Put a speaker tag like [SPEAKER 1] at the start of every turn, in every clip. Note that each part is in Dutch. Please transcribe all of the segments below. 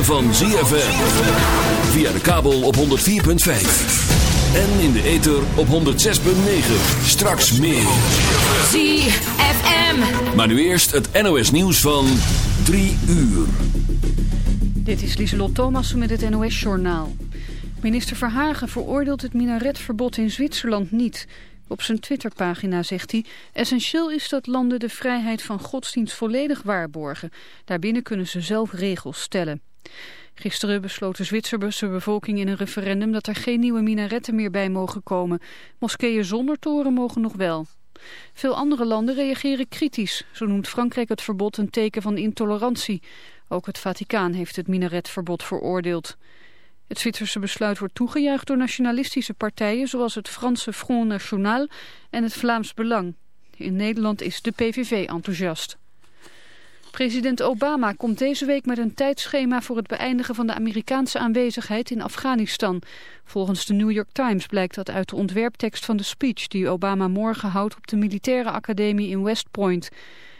[SPEAKER 1] ritme van ZFM. Via de kabel op 104.5. En in de ether op 106.9. Straks meer.
[SPEAKER 2] ZFM.
[SPEAKER 1] Maar nu eerst het NOS nieuws van 3 uur.
[SPEAKER 3] Dit is Lieselot Thomassen met het NOS-journaal. Minister Verhagen veroordeelt het minaretverbod in Zwitserland niet. Op zijn Twitterpagina zegt hij... Essentieel is dat landen de vrijheid van godsdienst volledig waarborgen. Daarbinnen kunnen ze zelf regels stellen. Gisteren besloot de Zwitserse bevolking in een referendum... dat er geen nieuwe minaretten meer bij mogen komen. Moskeeën zonder toren mogen nog wel. Veel andere landen reageren kritisch. Zo noemt Frankrijk het verbod een teken van intolerantie. Ook het Vaticaan heeft het minaretverbod veroordeeld. Het Zwitserse besluit wordt toegejuicht door nationalistische partijen... zoals het Franse Front National en het Vlaams Belang. In Nederland is de PVV enthousiast. President Obama komt deze week met een tijdschema voor het beëindigen van de Amerikaanse aanwezigheid in Afghanistan. Volgens de New York Times blijkt dat uit de ontwerptekst van de speech die Obama morgen houdt op de militaire academie in West Point.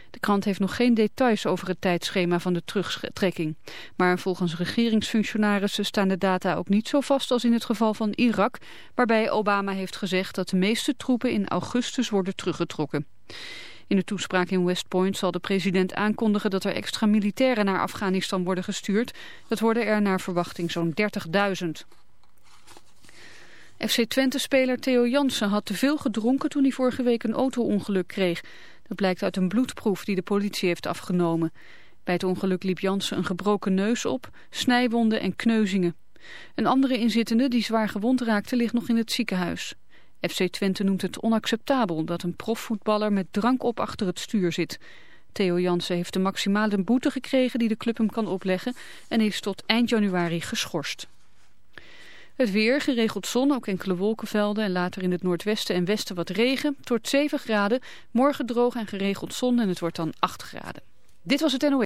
[SPEAKER 3] De krant heeft nog geen details over het tijdschema van de terugtrekking. Maar volgens regeringsfunctionarissen staan de data ook niet zo vast als in het geval van Irak, waarbij Obama heeft gezegd dat de meeste troepen in augustus worden teruggetrokken. In de toespraak in West Point zal de president aankondigen dat er extra militairen naar Afghanistan worden gestuurd. Dat worden er naar verwachting zo'n 30.000. FC Twente-speler Theo Jansen had te veel gedronken toen hij vorige week een auto-ongeluk kreeg. Dat blijkt uit een bloedproef die de politie heeft afgenomen. Bij het ongeluk liep Jansen een gebroken neus op, snijwonden en kneuzingen. Een andere inzittende die zwaar gewond raakte ligt nog in het ziekenhuis. FC Twente noemt het onacceptabel dat een profvoetballer met drank op achter het stuur zit. Theo Jansen heeft de maximale boete gekregen die de club hem kan opleggen en is tot eind januari geschorst. Het weer, geregeld zon, ook enkele wolkenvelden en later in het noordwesten en westen wat regen. Tot 7 graden, morgen droog en geregeld zon en het wordt dan 8 graden. Dit was het NOE.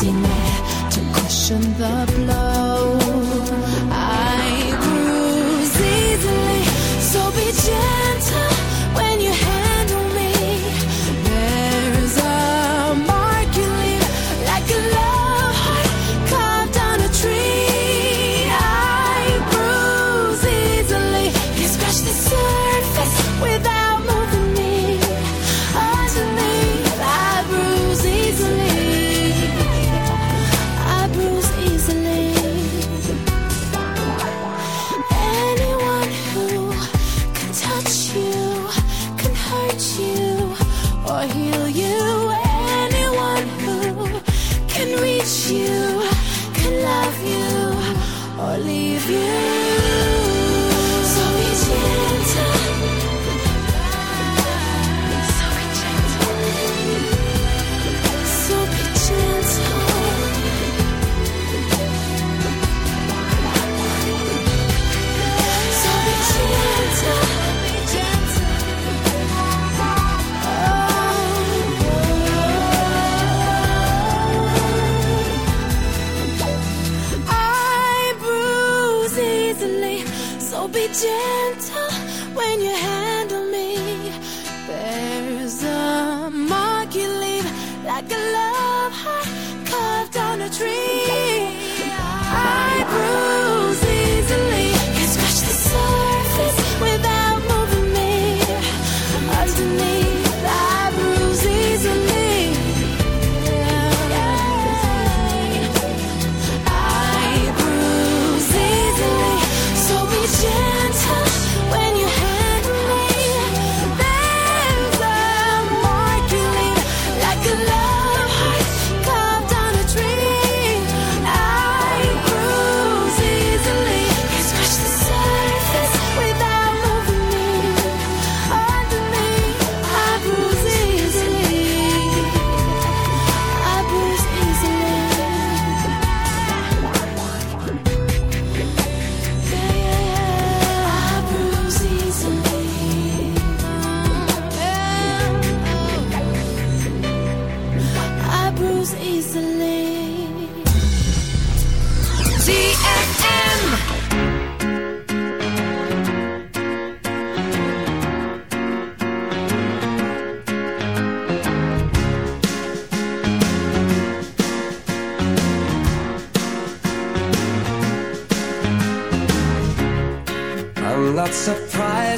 [SPEAKER 4] tempting to question the blood. like a love heart carved on a tree. I bruise easily, can scratch the surface.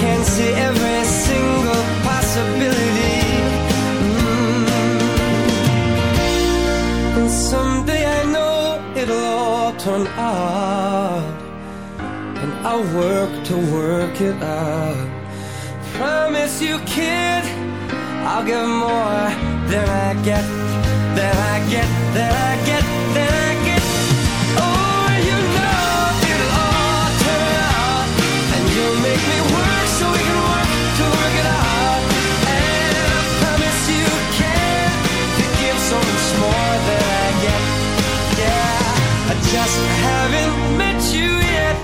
[SPEAKER 5] Can see every single possibility. Mm. And someday I know it'll all turn out. And I'll work to work it out. Promise you, kid. I'll give more than I get, than I get, than I get, just haven't met you yet.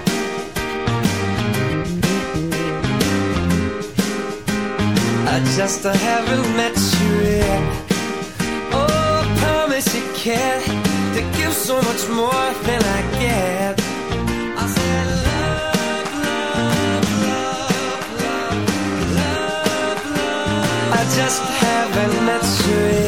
[SPEAKER 5] I just haven't met you yet. Oh, promise you can to give so much more than I get. I said love, love, love, love, love, love. I just haven't met you yet.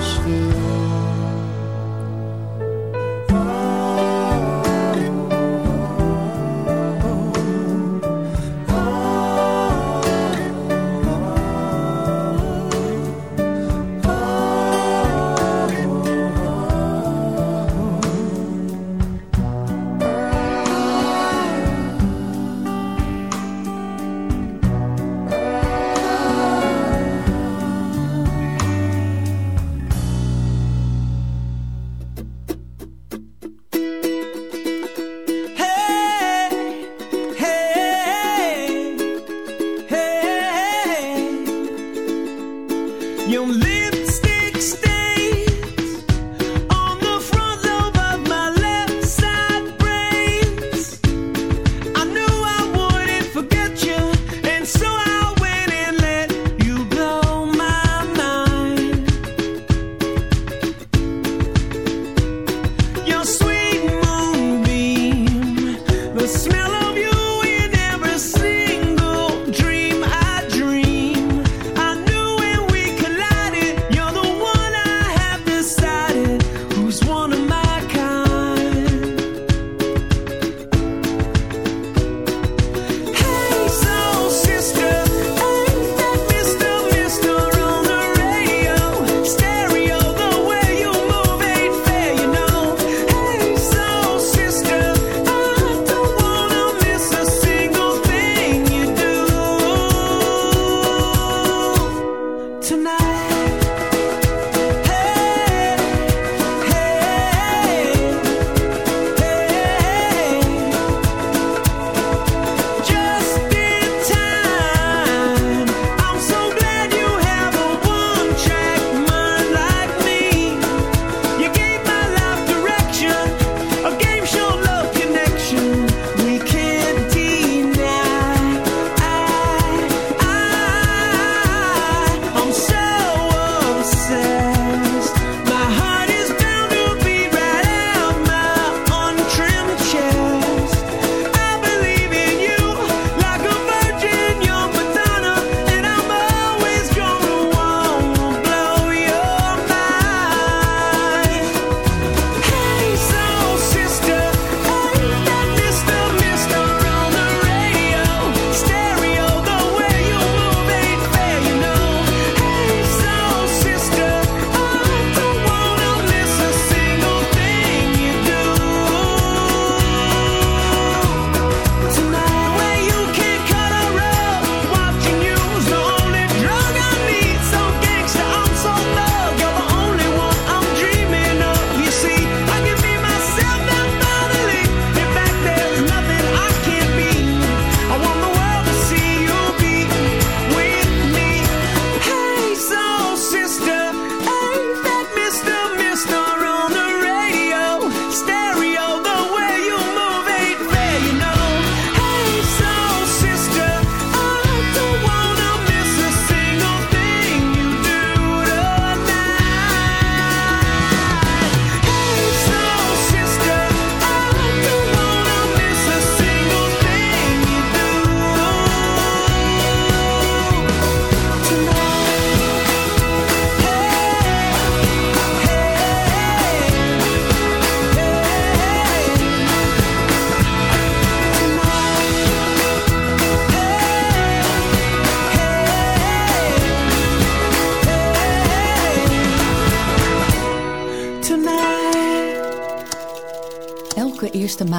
[SPEAKER 6] Nashville.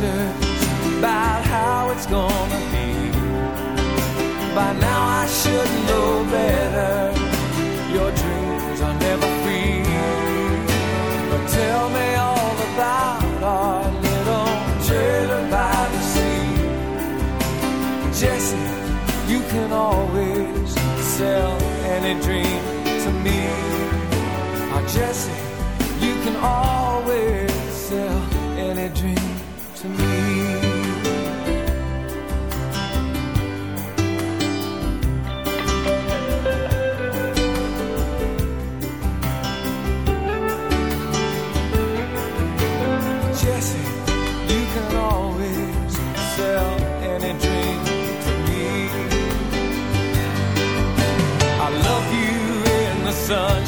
[SPEAKER 7] About how it's gonna be. By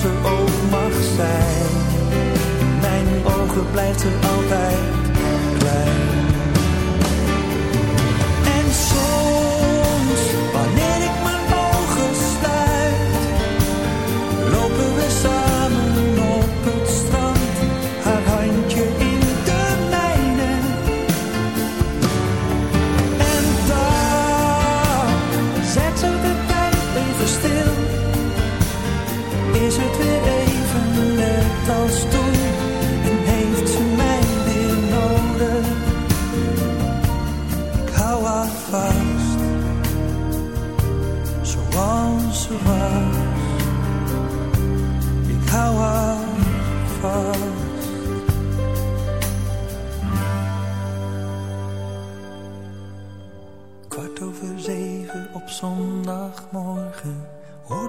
[SPEAKER 8] ze ook mag zijn. Mijn ogen blijft altijd klein. En soms, wanneer ik mijn ogen sluit, lopen we samen op het strand. Haar handje in de mijne. En daar zetten we de tijd even stil.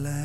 [SPEAKER 9] play.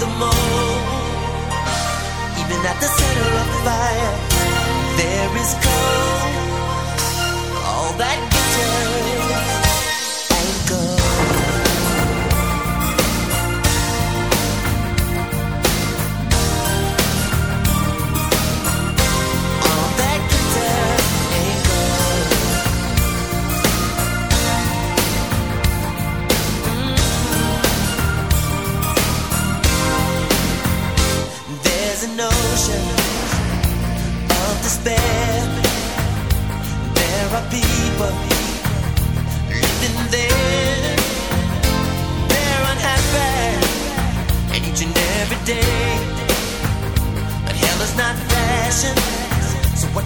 [SPEAKER 9] the
[SPEAKER 10] most. Even at the center of the fire, there is cold. All that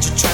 [SPEAKER 10] to try